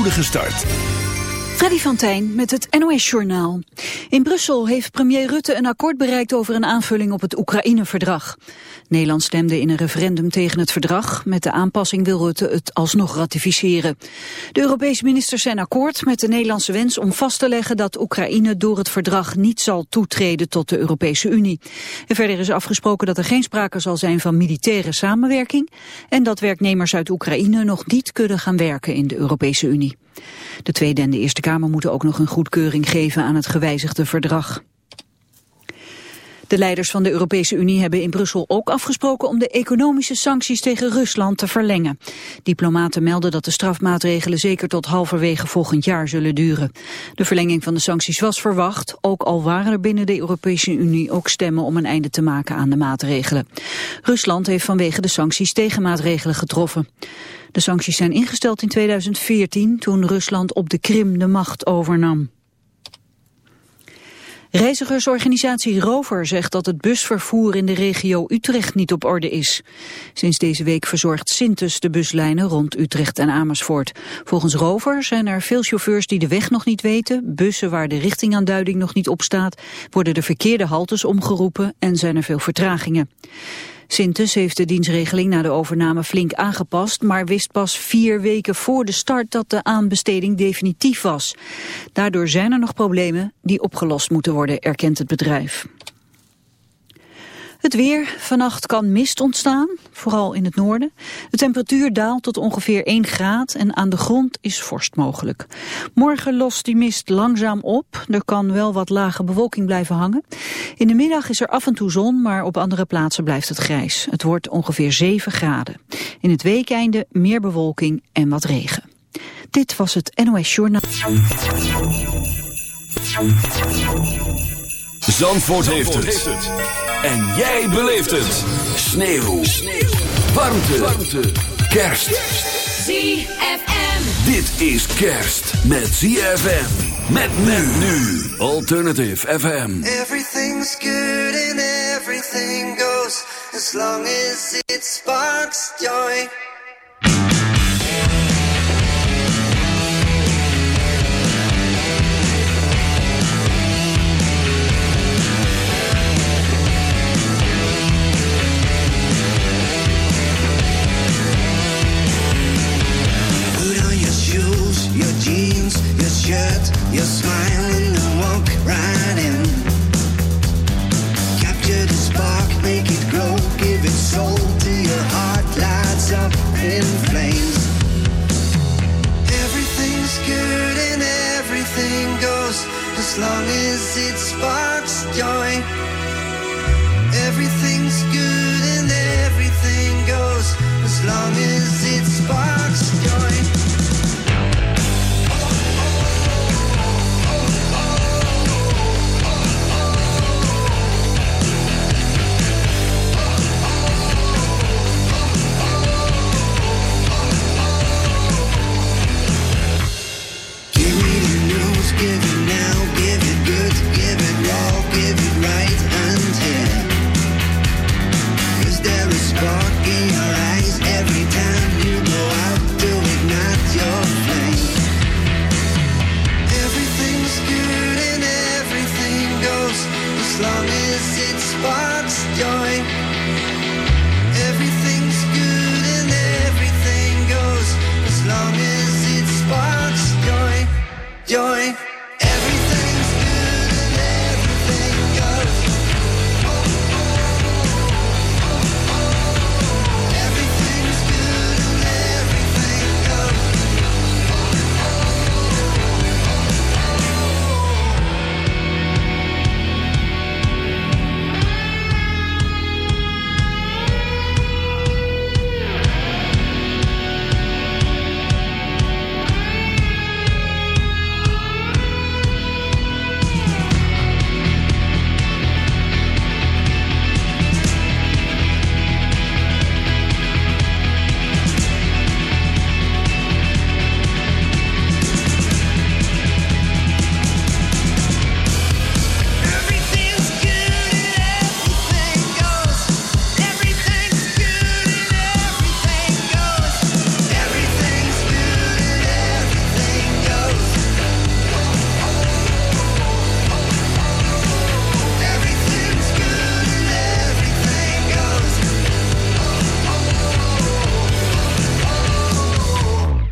spoedige start. Freddy van Tijn met het NOS-journaal. In Brussel heeft premier Rutte een akkoord bereikt over een aanvulling op het Oekraïne-verdrag. Nederland stemde in een referendum tegen het verdrag. Met de aanpassing wil Rutte het alsnog ratificeren. De Europese ministers zijn akkoord met de Nederlandse wens om vast te leggen dat Oekraïne door het verdrag niet zal toetreden tot de Europese Unie. Verder is afgesproken dat er geen sprake zal zijn van militaire samenwerking en dat werknemers uit Oekraïne nog niet kunnen gaan werken in de Europese Unie. De Tweede en de Eerste Kamer moeten ook nog een goedkeuring geven aan het gewijzigde verdrag. De leiders van de Europese Unie hebben in Brussel ook afgesproken om de economische sancties tegen Rusland te verlengen. Diplomaten melden dat de strafmaatregelen zeker tot halverwege volgend jaar zullen duren. De verlenging van de sancties was verwacht, ook al waren er binnen de Europese Unie ook stemmen om een einde te maken aan de maatregelen. Rusland heeft vanwege de sancties tegenmaatregelen getroffen. De sancties zijn ingesteld in 2014 toen Rusland op de Krim de macht overnam. Reizigersorganisatie Rover zegt dat het busvervoer in de regio Utrecht niet op orde is. Sinds deze week verzorgt Sintus de buslijnen rond Utrecht en Amersfoort. Volgens Rover zijn er veel chauffeurs die de weg nog niet weten, bussen waar de richtingaanduiding nog niet op staat, worden de verkeerde haltes omgeroepen en zijn er veel vertragingen. Sintes heeft de dienstregeling na de overname flink aangepast, maar wist pas vier weken voor de start dat de aanbesteding definitief was. Daardoor zijn er nog problemen die opgelost moeten worden, erkent het bedrijf. Het weer. Vannacht kan mist ontstaan, vooral in het noorden. De temperatuur daalt tot ongeveer 1 graad en aan de grond is vorst mogelijk. Morgen lost die mist langzaam op. Er kan wel wat lage bewolking blijven hangen. In de middag is er af en toe zon, maar op andere plaatsen blijft het grijs. Het wordt ongeveer 7 graden. In het weekeinde meer bewolking en wat regen. Dit was het NOS Journaal. Zandvoort, heeft, het. En jij beleeft het. Sneeuw. Sneeuw. Warmte. Warmte. Kerst. ZFM. Dit is kerst met ZFM. Met men nu. Alternative FM. Everything's good and everything goes as long as it sparks joy. Your shirt, your smile and walk right in. Capture the spark, make it glow, give it soul to your heart, lights up in flames. Everything's good and everything goes as long as it sparks joy. Everything's good and everything goes as long as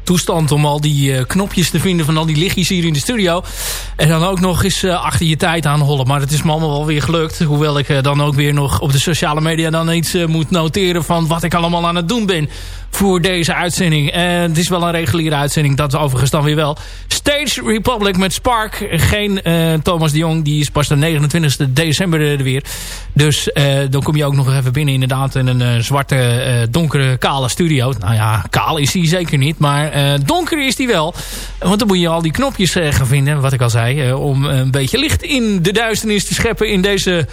toestand om al die knopjes te vinden van al die lichtjes hier in de studio. En dan ook nog eens achter je tijd aanhollen. Maar het is me allemaal wel weer gelukt. Hoewel ik dan ook weer nog op de sociale media dan iets moet noteren van wat ik allemaal aan het doen ben voor deze uitzending. En het is wel een reguliere uitzending, dat overigens dan weer wel. Stage Republic met Spark. Geen Thomas de Jong, die is pas de 29 december er weer. Dus dan kom je ook nog even binnen inderdaad in een zwarte, donkere, kale studio. Nou ja, kaal is die zeker niet, maar donker is die wel. Want dan moet je al die knopjes gaan vinden, wat ik al zei. Om een beetje licht in de duisternis te scheppen in deze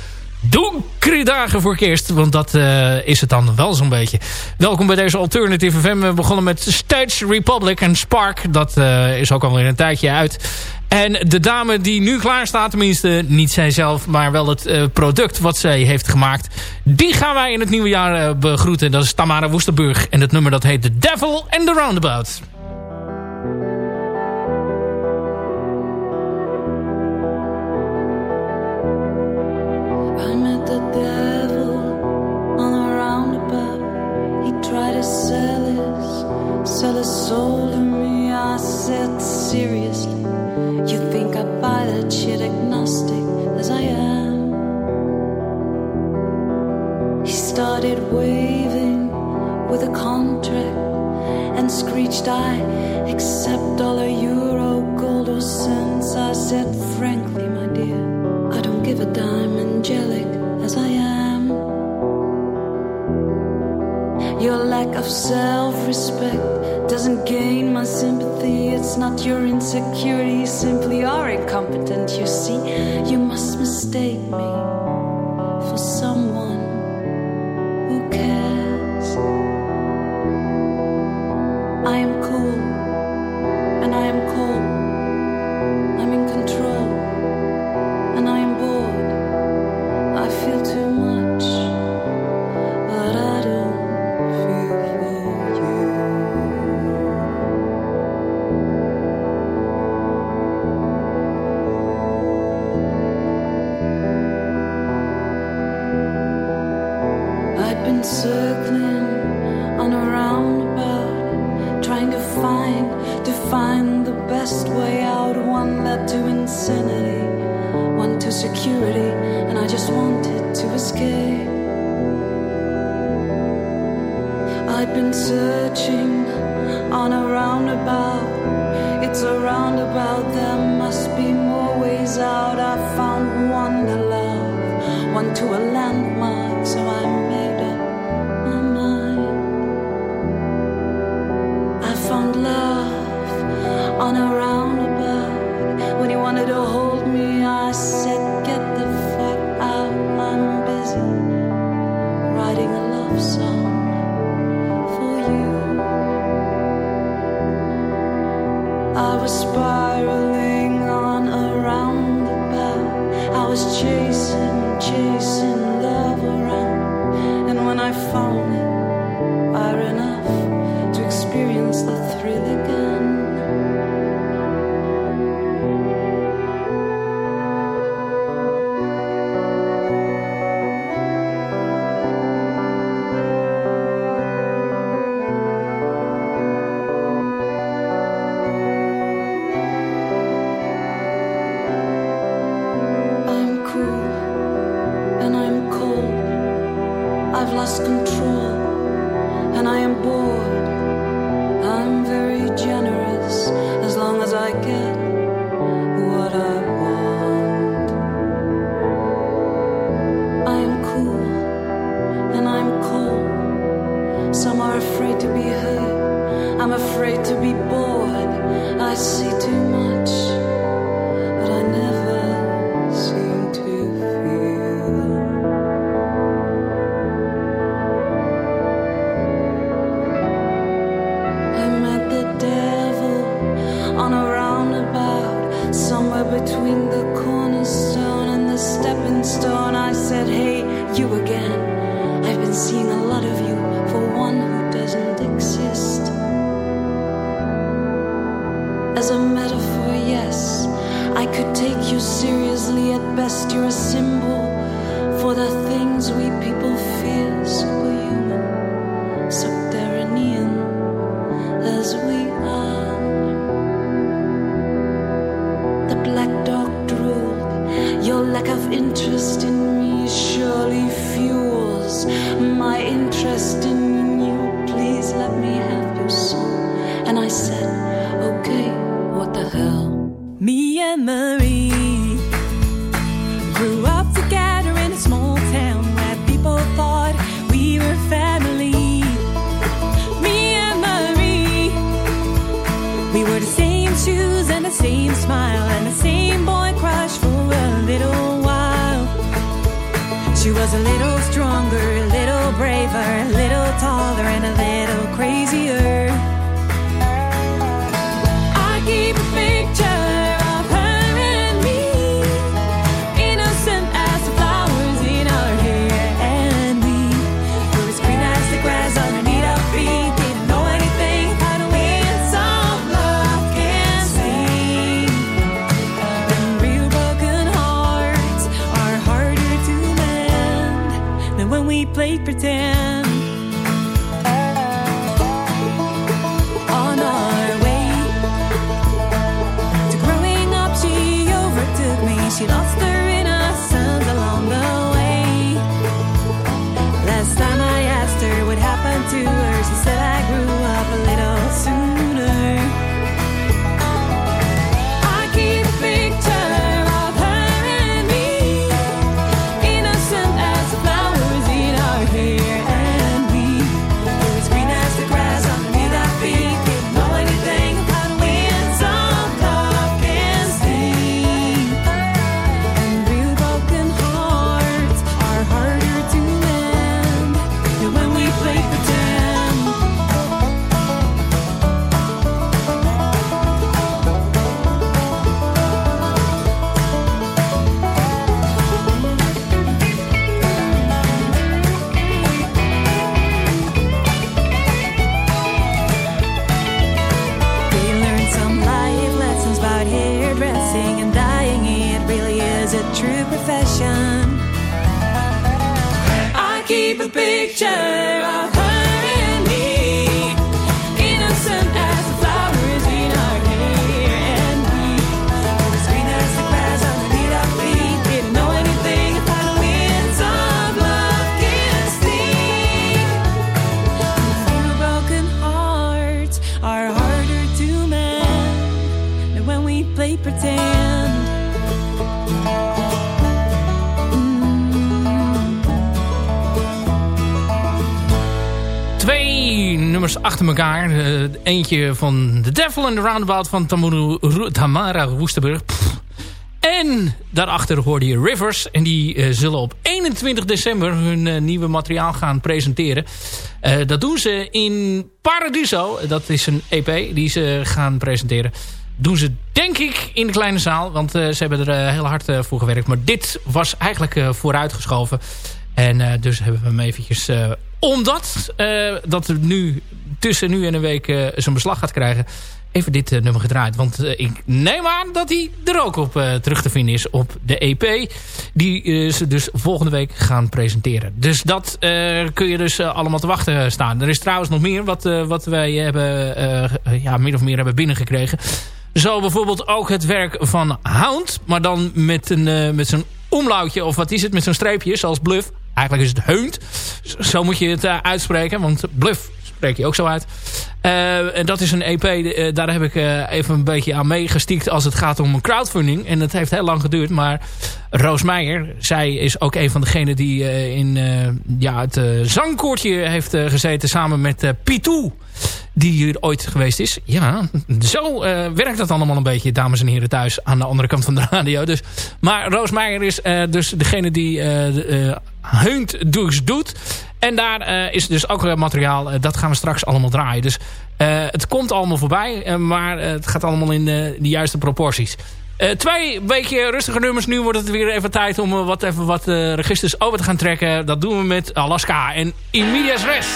donkere dagen voor kerst. Want dat uh, is het dan wel zo'n beetje. Welkom bij deze Alternative FM. We begonnen met Stage Republic en Spark. Dat uh, is ook alweer een tijdje uit. En de dame die nu klaar staat, tenminste niet zijzelf... maar wel het product wat zij heeft gemaakt... die gaan wij in het nieuwe jaar begroeten. Dat is Tamara Woesterburg. En het nummer dat heet The Devil and the Roundabout. Frankly, my dear, I don't give a dime, angelic Your lack of self respect doesn't gain my sympathy. It's not your insecurity, simply are incompetent. You see, you must mistake me for someone Nummers achter elkaar. Eh, eentje van The Devil and the Roundabout van Tamuru, Ru- Tamara Woestenburg. Pff. En daarachter hoorde je Rivers. En die eh, zullen op 21 december hun eh, nieuwe materiaal gaan presenteren. Dat doen ze in Paradiso. Dat is een EP die ze gaan presenteren. Doen ze denk ik in de kleine zaal. Want ze hebben er heel hard voor gewerkt. Maar dit was eigenlijk vooruitgeschoven. En eh, dus hebben we hem eventjes... eh, omdat eh, dat er nu tussen nu en een week zijn beslag gaat krijgen... even dit nummer gedraaid. Want ik neem aan dat hij er ook op terug te vinden is op de EP. Die ze dus volgende week gaan presenteren. Dus dat kun je dus allemaal te wachten staan. Er is trouwens nog meer wat, wat wij hebben, ja, min of meer hebben binnengekregen. Zo bijvoorbeeld ook het werk van Hound. Maar dan met, een, met zo'n omlautje. Of wat is het? Met zo'n streepje. Zoals Bluff. Eigenlijk is het Heunt. Zo moet je het eh, uitspreken. Want Bluff spreek je ook zo uit. Eh, en dat is een EP. eh, daar heb ik eh, even een beetje aan meegestiekt. Als het gaat om een crowdfunding. En dat heeft heel lang geduurd. Maar Roos Meijer. Zij is ook een van degenen die in ja, het zangkoortje heeft gezeten. Samen met Pitou die hier ooit geweest is. Ja, zo werkt dat allemaal een beetje, dames en heren thuis aan de andere kant van de radio. Dus, maar Roos Meijer is dus degene die Heunt dus doet. En daar eh, is dus ook materiaal, eh, dat gaan we straks allemaal draaien. Dus eh, het komt allemaal voorbij, maar het gaat allemaal in de juiste proporties. Twee beetje rustige nummers. Nu wordt het weer even tijd om wat, even wat registers over te gaan trekken. Dat doen we met Alaska en In Medias Res.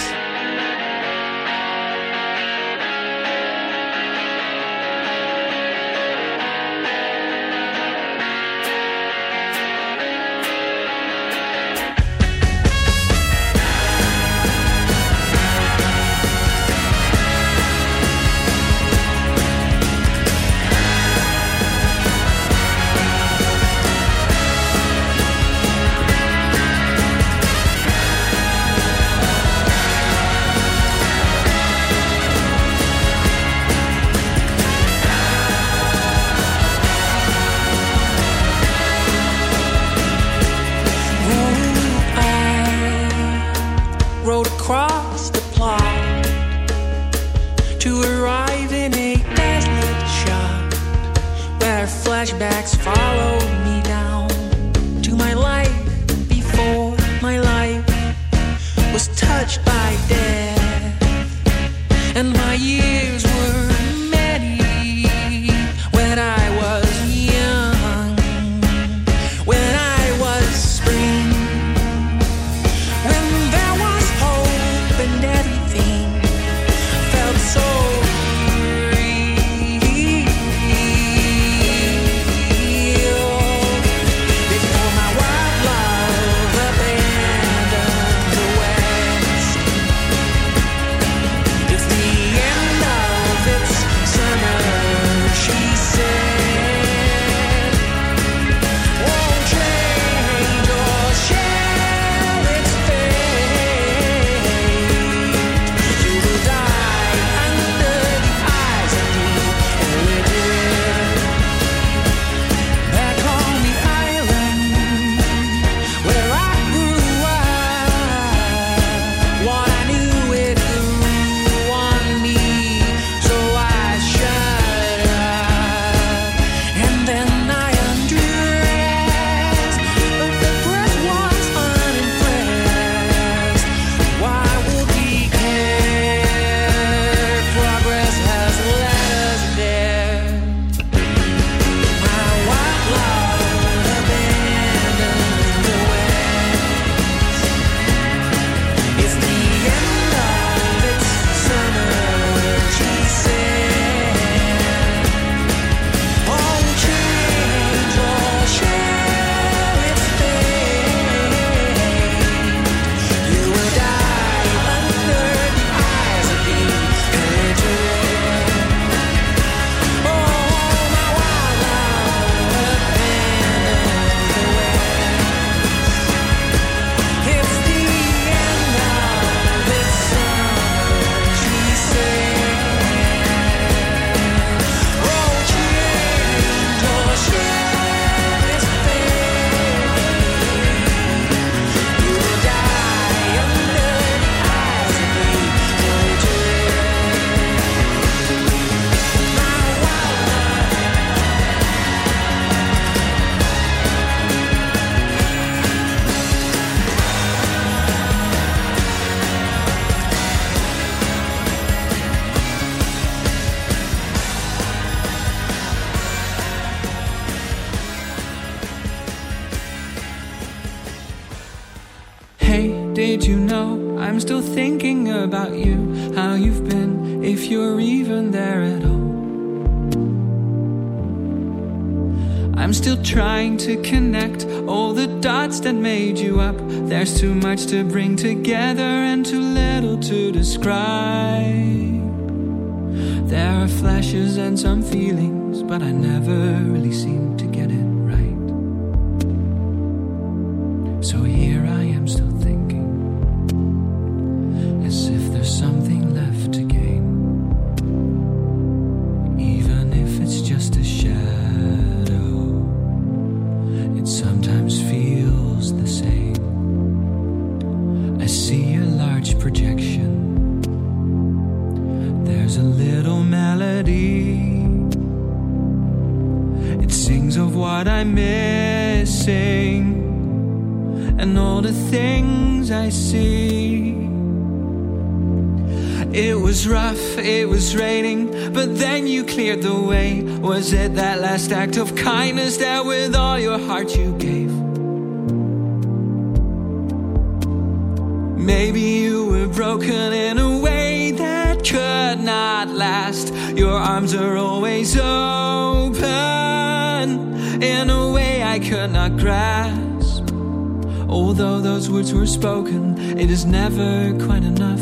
I'm still trying to connect all the dots that made you up. There's too much to bring together and too little to describe. There are flashes and some feelings, but I never really seem to kindness that with all your heart you gave. Maybe you were broken in a way that could not last. Your arms are always open in a way I could not grasp. Although those words were spoken, it is never quite enough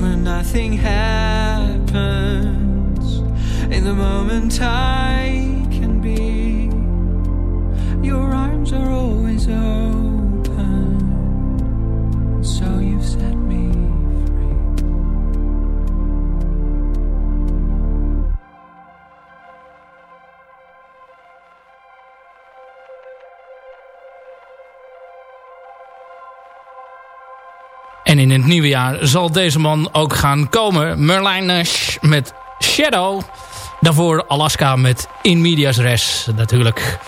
when nothing happens. In the moment I can be, your arms are always open. Nieuwe jaar zal deze man ook gaan komen. Merlijn Nash met Shadow. Daarvoor Alaska met In Medias Res natuurlijk.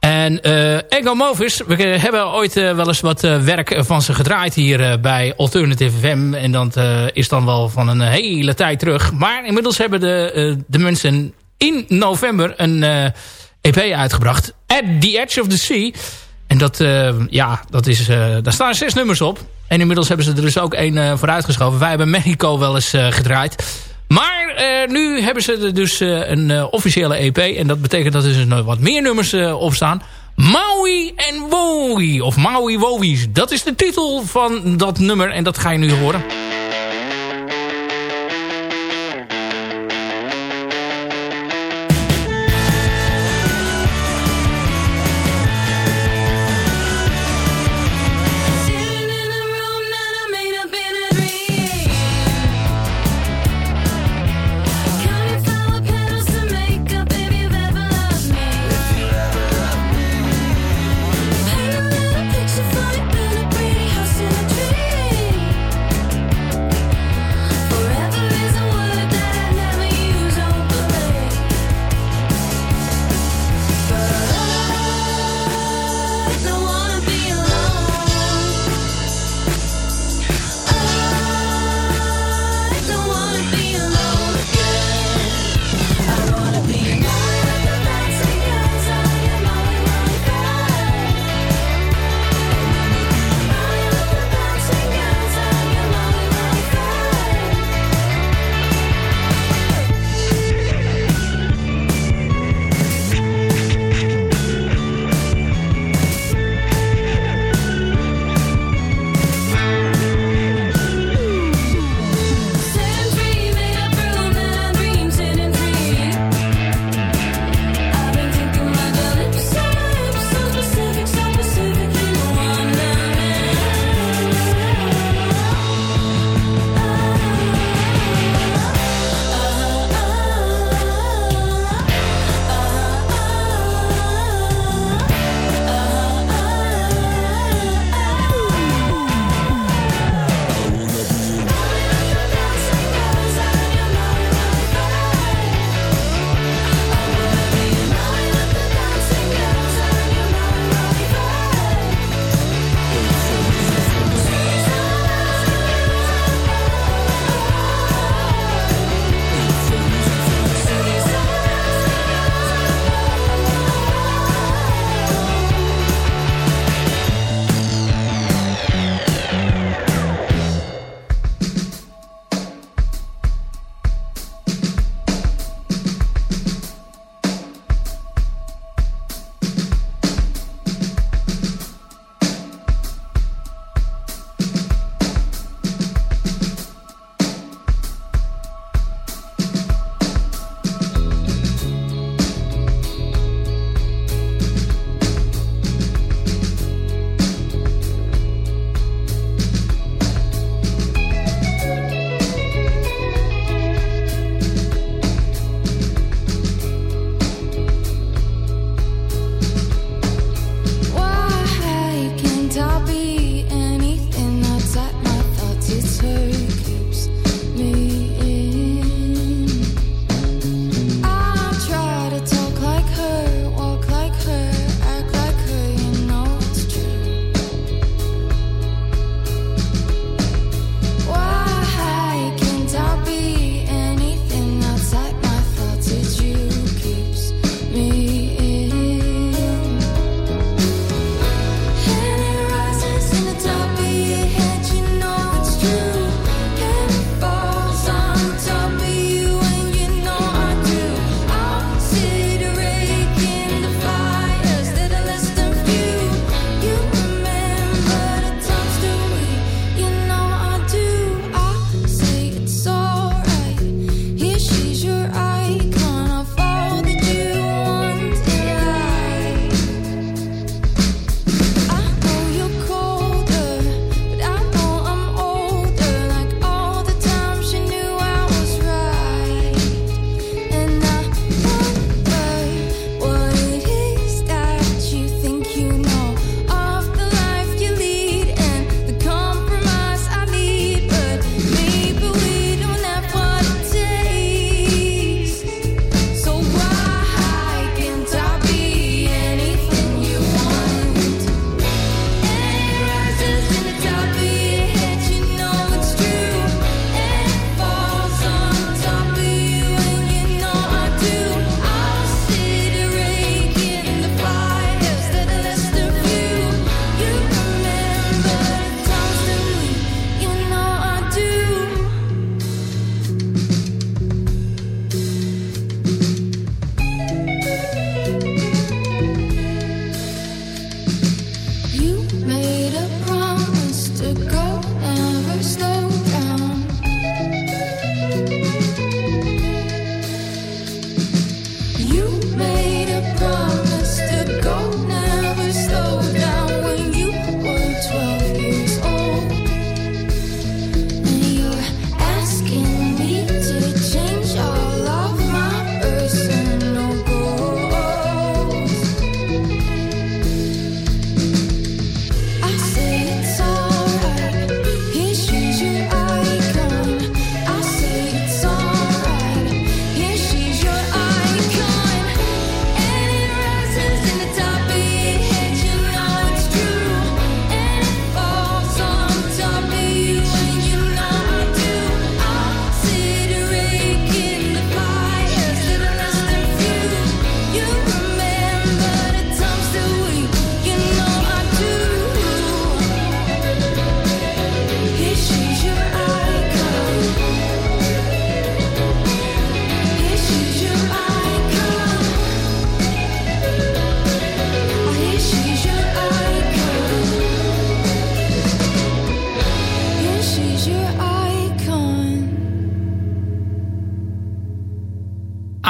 En uh, Ego Movis, we hebben ooit uh, wel eens wat werk van ze gedraaid hier bij Alternative FM. En dat is dan wel van een hele tijd terug. Maar inmiddels hebben de, de mensen in november een EP uitgebracht. At the Edge of the Sea. En dat, ja, dat is, daar staan zes nummers op. En inmiddels hebben ze er dus ook één vooruitgeschoven. Wij hebben Mexico wel eens gedraaid. Maar uh, nu hebben ze er dus een officiële EP. En dat betekent dat er dus wat meer nummers op staan. Maui en Wowie. Of Maui Wowie. Dat is de titel van dat nummer. En dat ga je nu horen.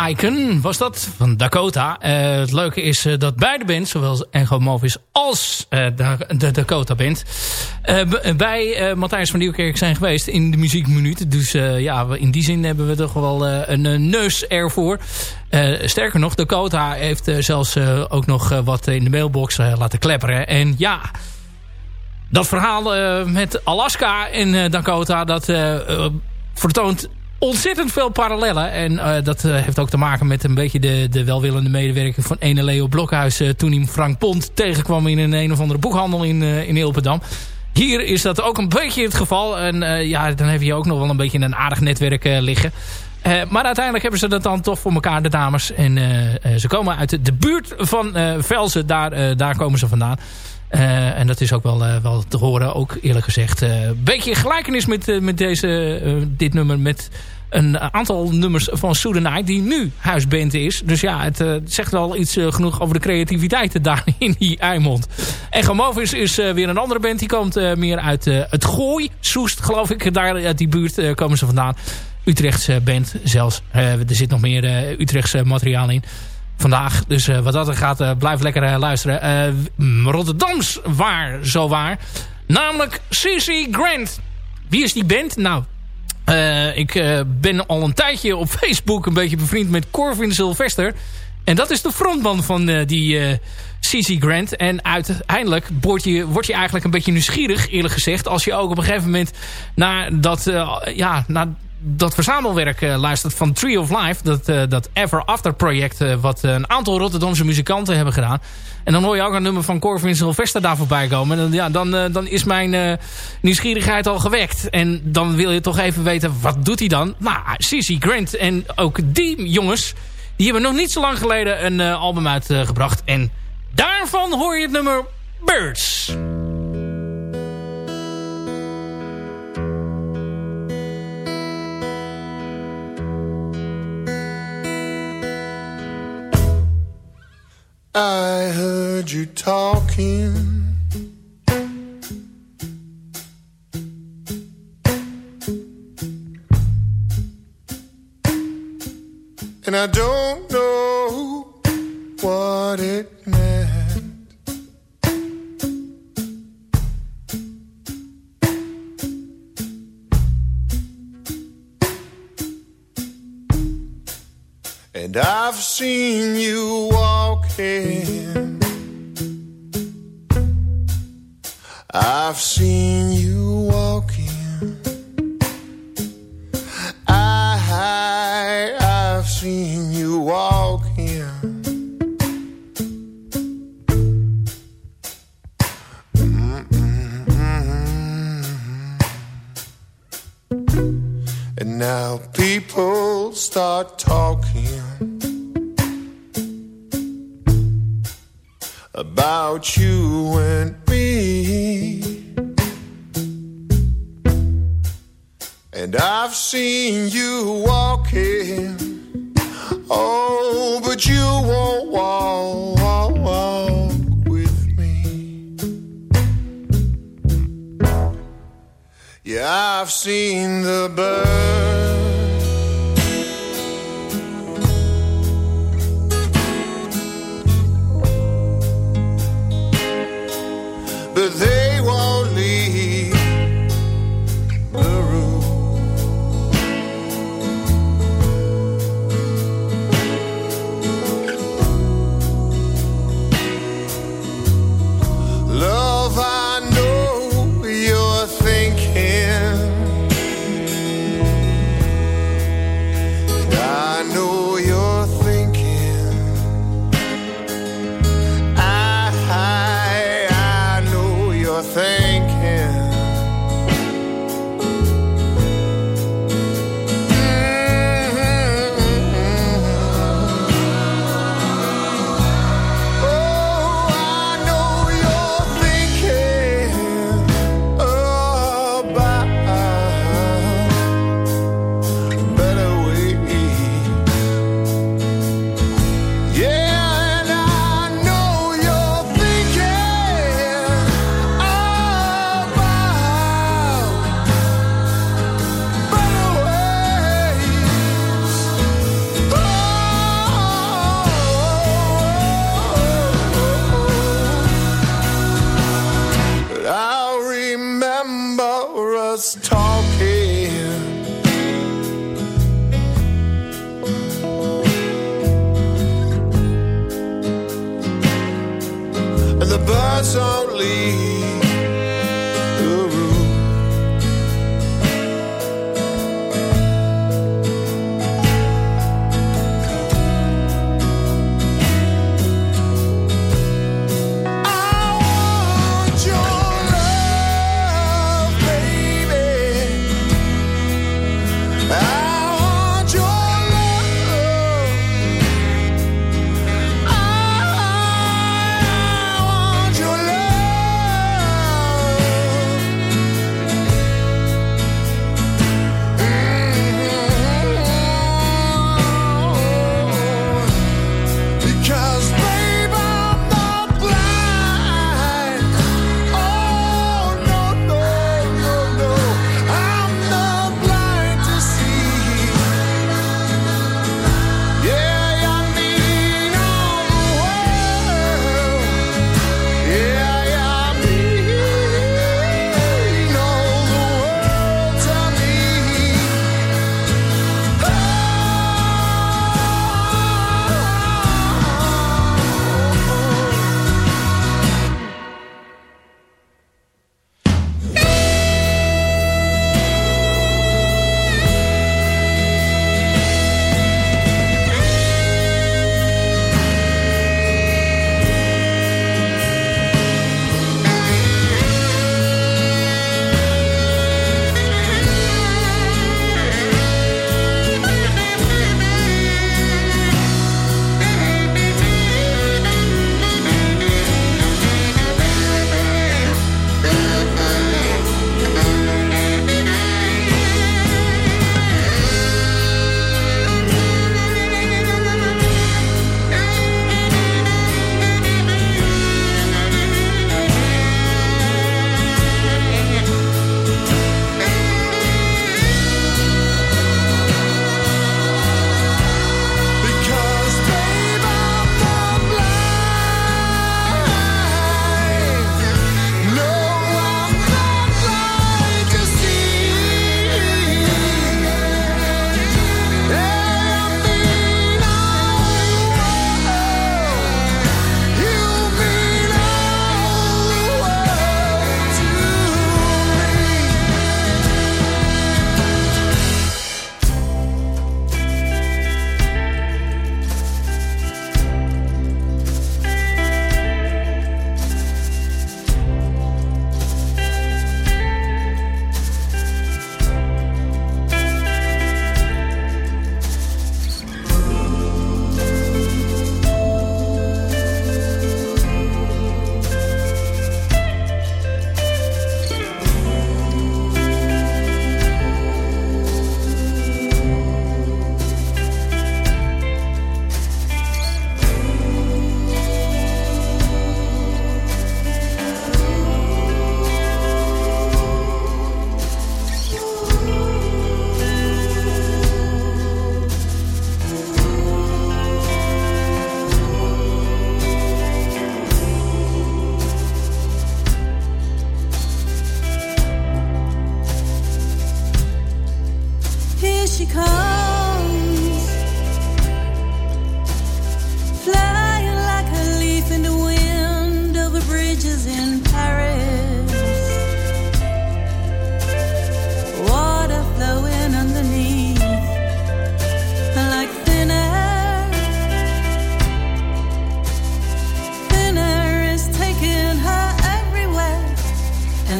Icon was dat, van Dakota. Eh, het leuke is uh, dat beide bands, zowel Engo Movis als eh, de, de, Dakota Band... bij Matthijs van Nieuwkerk zijn geweest in de muziekminuut. Dus ja, in die zin hebben we toch wel een neus ervoor. sterker nog, Dakota heeft zelfs ook nog wat in de mailbox laten klepperen. En ja... Dat verhaal eh, met Alaska en eh, Dakota, dat eh, vertoont ontzettend veel parallellen. En dat heeft ook te maken met een beetje de, de welwillende medewerker van ene Leo Blokhuis... toen hij Frank Pont tegenkwam in een een of andere boekhandel in, in Ilpendam. Hier is dat ook een beetje het geval. En ja, dan heb je ook nog wel een beetje een aardig netwerk liggen. Maar uiteindelijk hebben ze dat dan toch voor elkaar, de dames. En ze komen uit de, buurt van eh, Velzen, daar, daar komen ze vandaan. Eh, en dat is ook wel, eh, wel te horen, ook eerlijk gezegd. Een beetje gelijkenis met, eh, met deze, eh, dit nummer met een aantal nummers van Soedenite die nu huisband is. Dus ja, het eh, zegt wel iets eh, genoeg over de creativiteit daar in die Eimond. En Gamovis is eh, weer een andere band. Die komt eh, meer uit eh, het Gooi, Soest geloof ik. Daar uit die buurt eh, komen ze vandaan. Utrechtse band zelfs. Eh, er zit nog meer eh, Utrechtse materiaal in vandaag. Dus eh, wat dat er gaat, eh, blijf lekker eh, luisteren. Rotterdams waar, zo waar. Namelijk CC Grant. Wie is die band? Nou, ik ben al een tijdje op Facebook een beetje bevriend met Corvin Sylvester. En dat is de frontman van die CC Grant. En uiteindelijk word je, je eigenlijk een beetje nieuwsgierig, eerlijk gezegd. Als je ook op een gegeven moment naar dat, ja, naar dat verzamelwerk eh, luistert van Tree of Life. Dat, eh, dat Ever After project. eh, wat een aantal Rotterdamse muzikanten hebben gedaan. En dan hoor je ook een nummer van Corvin Sylvester daar voorbij komen. En dan, ja, dan, dan is mijn nieuwsgierigheid al gewekt. En dan wil je toch even weten, wat doet hij dan? Nou, CC Grant en ook die jongens... die hebben nog niet zo lang geleden een album uitgebracht. en daarvan hoor je het nummer Birds. I heard you talking. And I don't know what it meant. And I've seen you I've seen you. I, I've seen you walking. Mm-hmm. And now people start talking about you and me. And I've seen you walking. Oh, but you won't walk, walk, walk with me. Yeah, I've seen the birds.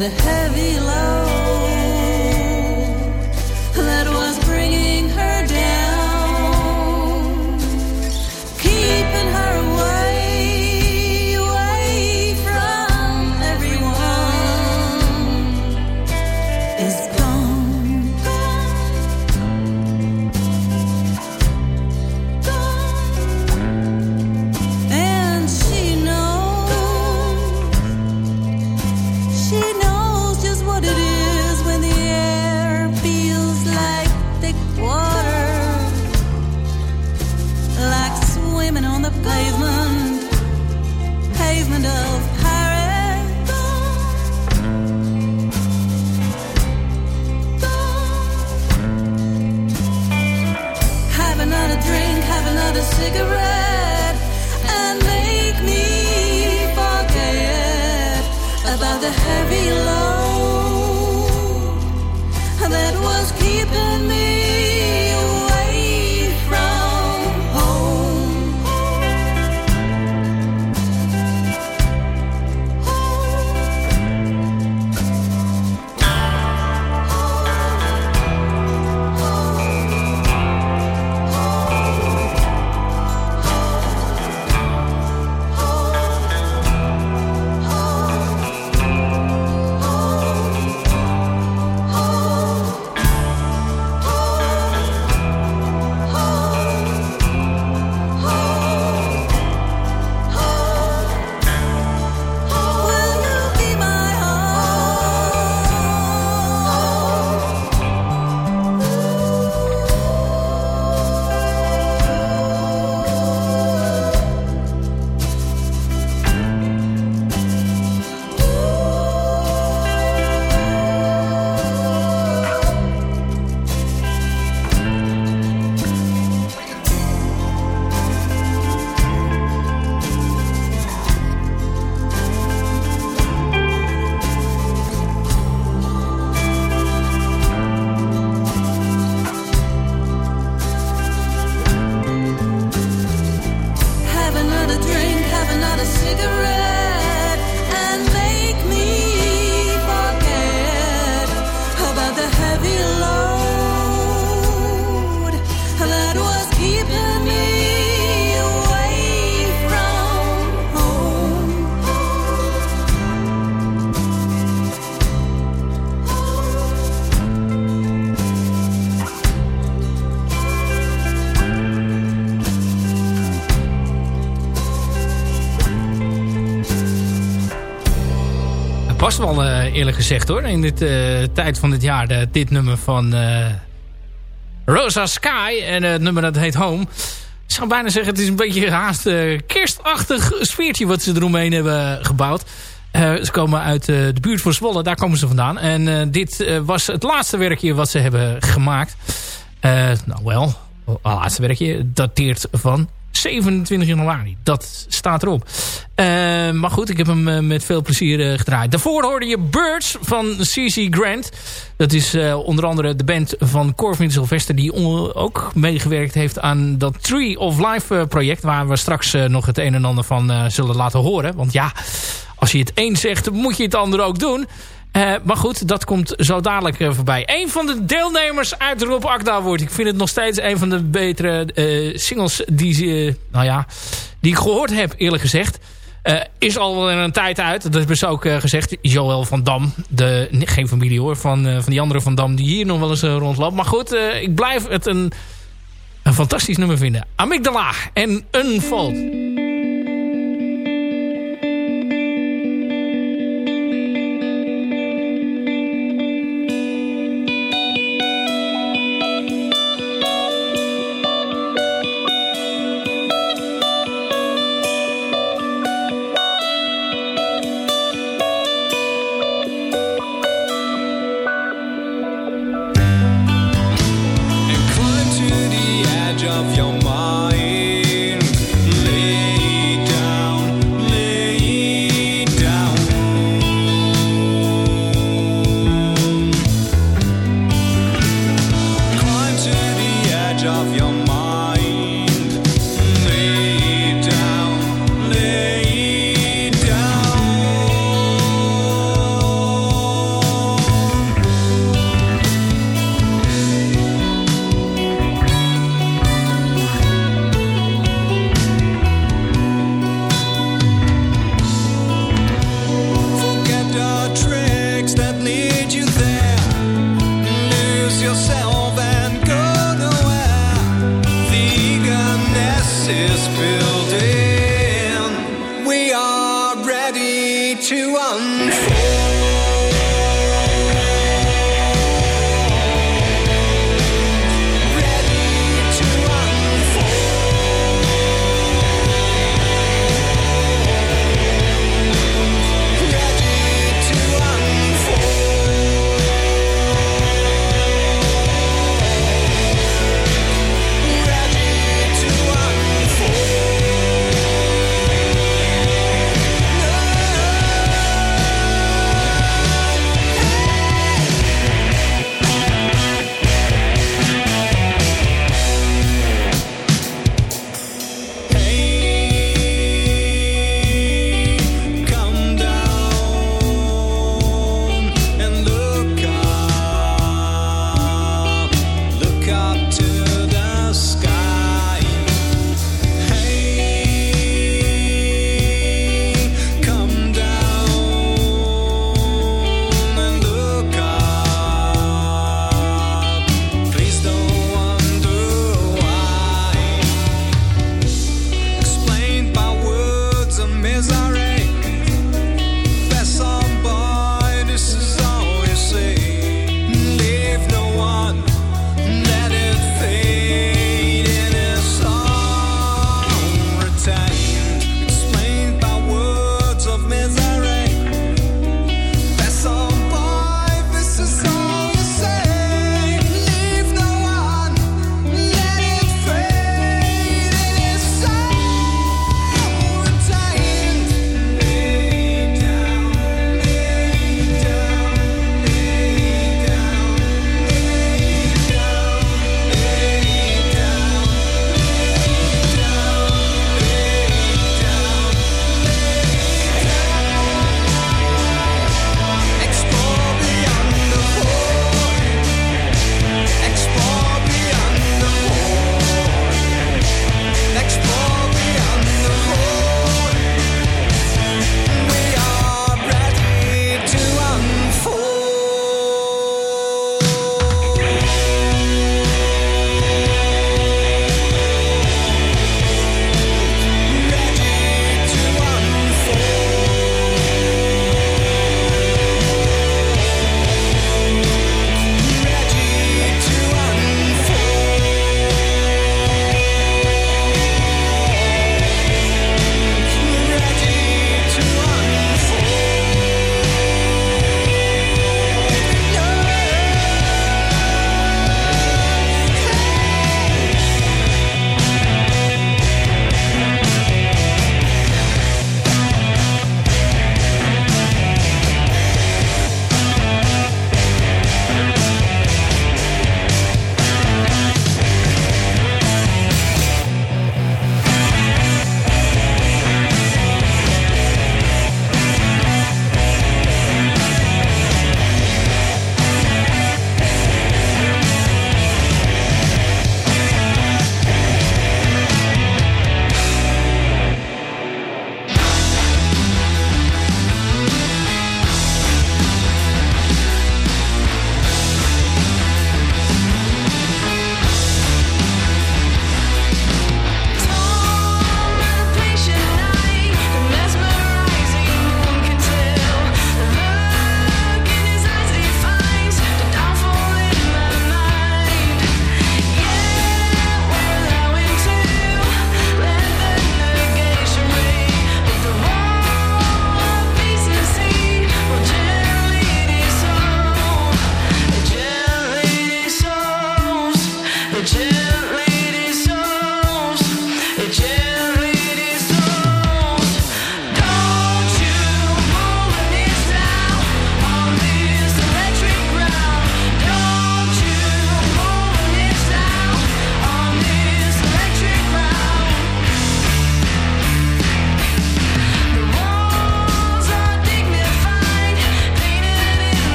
The heavy load wel eh, eerlijk gezegd hoor. In dit eh, tijd van dit jaar. de- dit nummer van eh, Rosa Sky. En eh, het nummer dat heet Home. Ik zou bijna zeggen, het is een beetje haast eh, kerstachtig sfeertje wat ze eromheen hebben gebouwd. Eh, ze komen uit eh, de buurt van Zwolle, daar komen ze vandaan. En eh, dit eh, was het laatste werkje wat ze hebben gemaakt. Eh, nou wel, het laatste werkje dateert van 27 januari. Dat staat erop. Eh, maar goed, ik heb hem eh, met veel plezier eh, gedraaid. Daarvoor hoorde je Birds van C.C. Grant. Dat is onder andere de band van Corvin Sylvester... die ook meegewerkt heeft aan dat Tree of Life project... waar we straks nog het een en ander van zullen laten horen. Want ja, als je het een zegt, moet je het ander ook doen... Eh, maar goed, dat komt zo dadelijk eh, voorbij. Een van de deelnemers uit Rob Akda wordt. Ik vind het nog steeds een van de betere eh, singles die, nou ja, die ik gehoord heb, eerlijk gezegd. Is al wel een tijd uit. Dat hebben ze ook gezegd. Joël van Dam. De, geen familie hoor. Van, van die andere van Dam die hier nog wel eens rondloopt. Maar goed, ik blijf het een, een fantastisch nummer vinden. Amygdala en Unfold.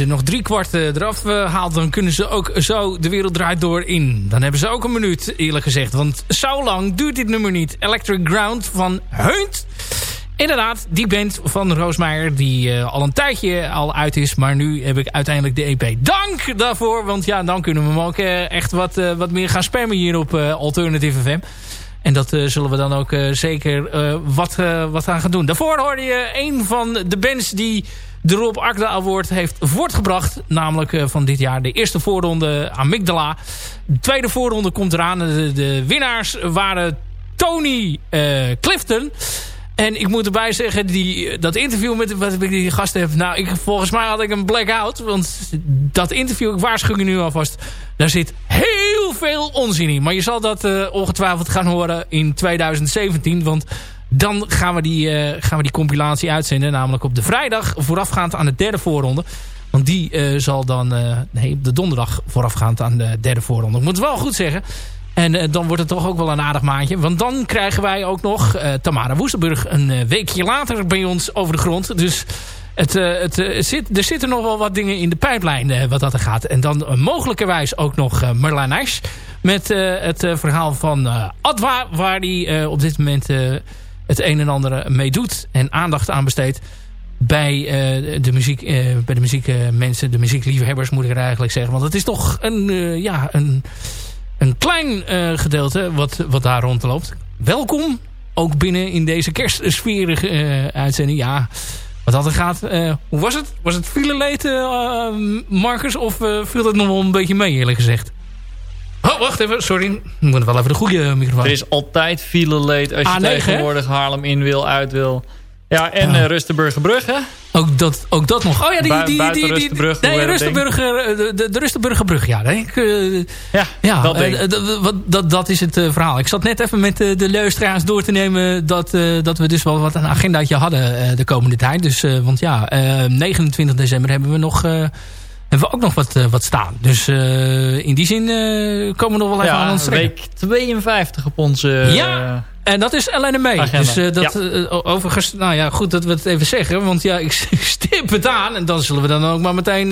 Er nog drie kwart eh, eraf eh, haalt... dan kunnen ze ook zo de wereld draait door in. Dan hebben ze ook een minuut, eerlijk gezegd. Want zo lang duurt dit nummer niet. Electric Ground van Heunt. Inderdaad, die band van Roosmeijer... die eh, al een tijdje al uit is. Maar nu heb ik uiteindelijk de EP. Dank daarvoor, want ja, dan kunnen we hem ook echt wat, wat meer gaan spammen... hier op Alternative FM. En dat zullen we dan ook zeker wat, wat aan gaan doen. Daarvoor hoorde je een van de bands die de Rob Akda Award heeft voortgebracht. Namelijk eh, van dit jaar de eerste voorronde Amygdala. De tweede voorronde komt eraan. De, de winnaars waren Tony eh, Clifton. En ik moet erbij zeggen, die, dat interview met wat ik die gasten heb... Nou, ik, volgens mij had ik een blackout. Want dat interview, ik waarschuw je nu alvast... Daar zit heel veel onzin in. Maar je zal dat eh, ongetwijfeld gaan horen in 2017. Want dan gaan we, die, eh, gaan we die compilatie uitzenden. Namelijk op de vrijdag voorafgaand aan de derde voorronde. Want die eh, zal dan... eh, nee, de donderdag voorafgaand aan de derde voorronde. Ik moet het wel goed zeggen. En dan wordt het toch ook wel een aardig maandje. Want dan krijgen wij ook nog Tamara Woestenburg een weekje later bij ons over de grond. Dus het, het, zit, er zitten nog wel wat dingen in de pijplijn wat dat er gaat. En dan mogelijkerwijs ook nog Marlijn Asch. Met het verhaal van Adwa. Waar eh, op dit moment het een en ander mee doet. En aandacht aan besteedt. Bij, eh, de muziek, eh, bij de muziekmensen, de muziekliefhebbers moet ik er eigenlijk zeggen. Want het is toch een, eh, ja, een, een klein eh, gedeelte wat, wat daar rondloopt. Welkom, ook binnen in deze kerstsferige eh, uitzending. Ja, wat dat er gaat. eh, hoe was het? Was het fileleed, eh Marcus? Of eh, viel het nog wel een beetje mee, eerlijk gezegd? Oh, wacht even. Sorry. Ik moet wel even de goede microfoon. Er is altijd file leed als je A9, hè? tegenwoordig Haarlem in wil, uit wil. Ja, en Ja. eh Rustenburgerbrug, hè? Ook dat, ook dat nog. Oh ja, die... Die, die, die, nee, Rustenburger, eh, de, de, de Rustenburgerbrug, ja. Ik, eh, Ja, Ja, dat dat- wat- dat, dat is het verhaal. Ik zat net even met de luisteraars door te nemen... Dat, dat we dus wel wat een agendaatje hadden de komende tijd. Dus, want ja, eh, 29 december hebben we, nog, hebben we ook nog wat, eh, wat staan. Dus eh, in die zin eh, komen we nog wel even aan ja, ons trekken. week 52 op onze... Ja. En dat is Ellen mee. Agenda. Dus dat, Ja. overigens, nou ja, goed dat we het even zeggen. Want ja, ik stip het aan. En dan zullen we dan ook maar meteen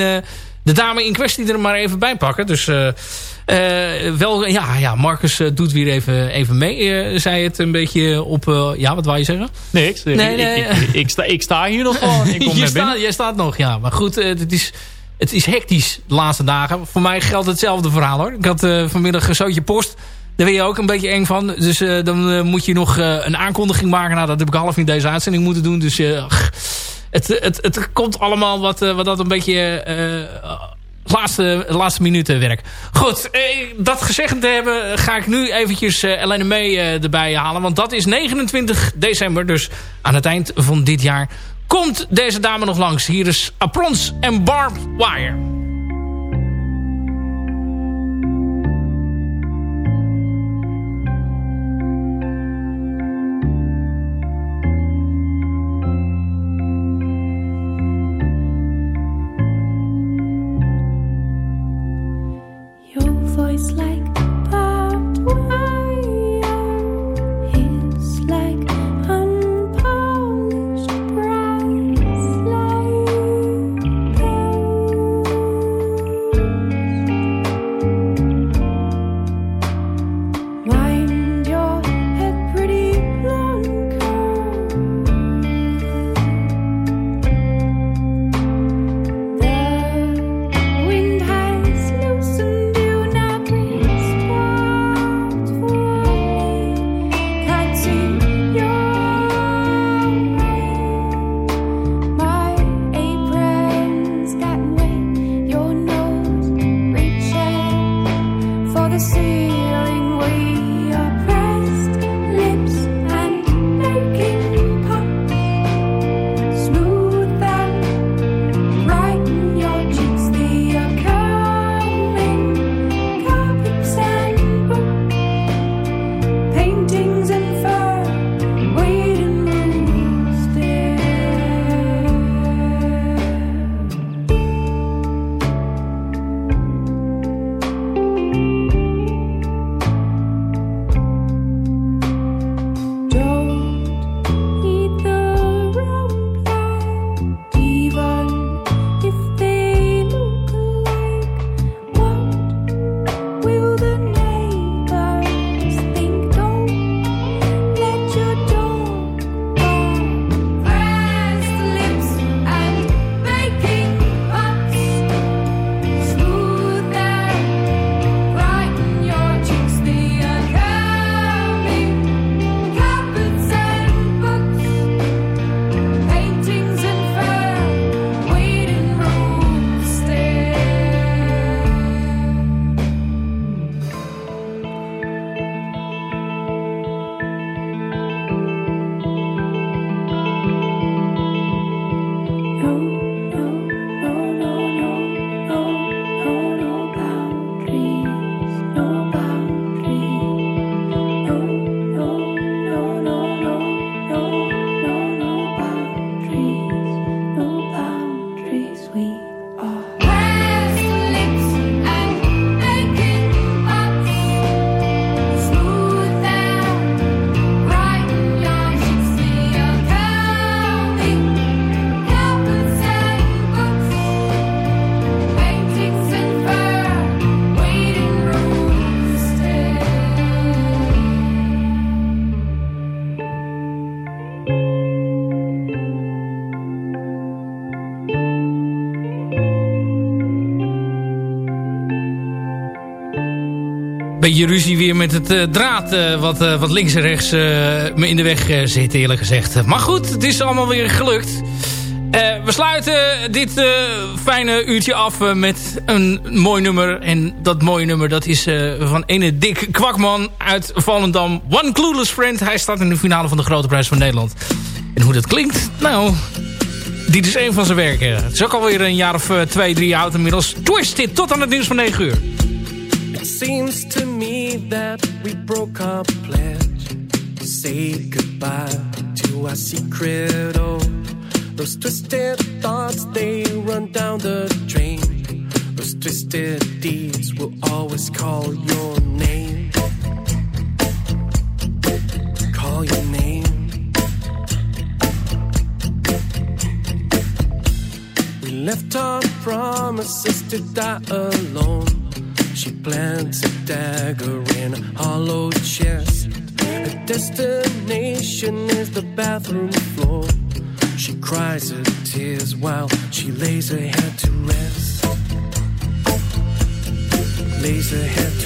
de dame in kwestie er maar even bij pakken. Dus wel, ja, ja Marcus doet weer even, even mee. eh, zei het een beetje op, ja, wat wou je zeggen? Niks. Nee, ik, nee. Ik, sta, ik sta hier nog gewoon. Ik kom je net staat, binnen. jij staat nog, ja. Maar goed, het, is, het is hectisch de laatste dagen. Voor mij geldt hetzelfde verhaal hoor. Ik had eh, vanmiddag een zootje post. Daar ben je ook een beetje eng van. Dus eh, dan eh, moet je nog een aankondiging maken. Nou, dat heb ik half in deze uitzending moeten doen. Dus het, het, het komt allemaal wat, wat dat een beetje... laatste, laatste minuten werk. Goed, dat gezegd te hebben... ga ik nu eventjes eh Elena eh, erbij halen. Want dat is 29 december. Dus aan het eind van dit jaar... komt deze dame nog langs. Hier is Aprons en Barbed Wire. Beetje ruzie weer met het eh, draad eh, wat, eh, wat links en rechts me in de weg zit eerlijk gezegd. Maar goed, het is allemaal weer gelukt. We sluiten dit fijne uurtje af met een mooi nummer. En dat mooie nummer dat is van ene Dick Kwakman uit Volendam. One Clueless Friend. Hij staat in de finale van de Grote Prijs van Nederland. En hoe dat klinkt? Nou, dit is een van zijn werken. Het is ook alweer een jaar of twee, drie oud inmiddels. Twisted, tot aan het nieuws van 9 uur. Seems to that we broke our pledge. To say goodbye to our secret oath. Those twisted thoughts, they run down the drain. Those twisted deeds will always call your name. Call your name. We left our promises to die alone. She plants a dagger in a hollow chest. Her destination is the bathroom floor. She cries her tears while she lays her head to rest. Lays her head to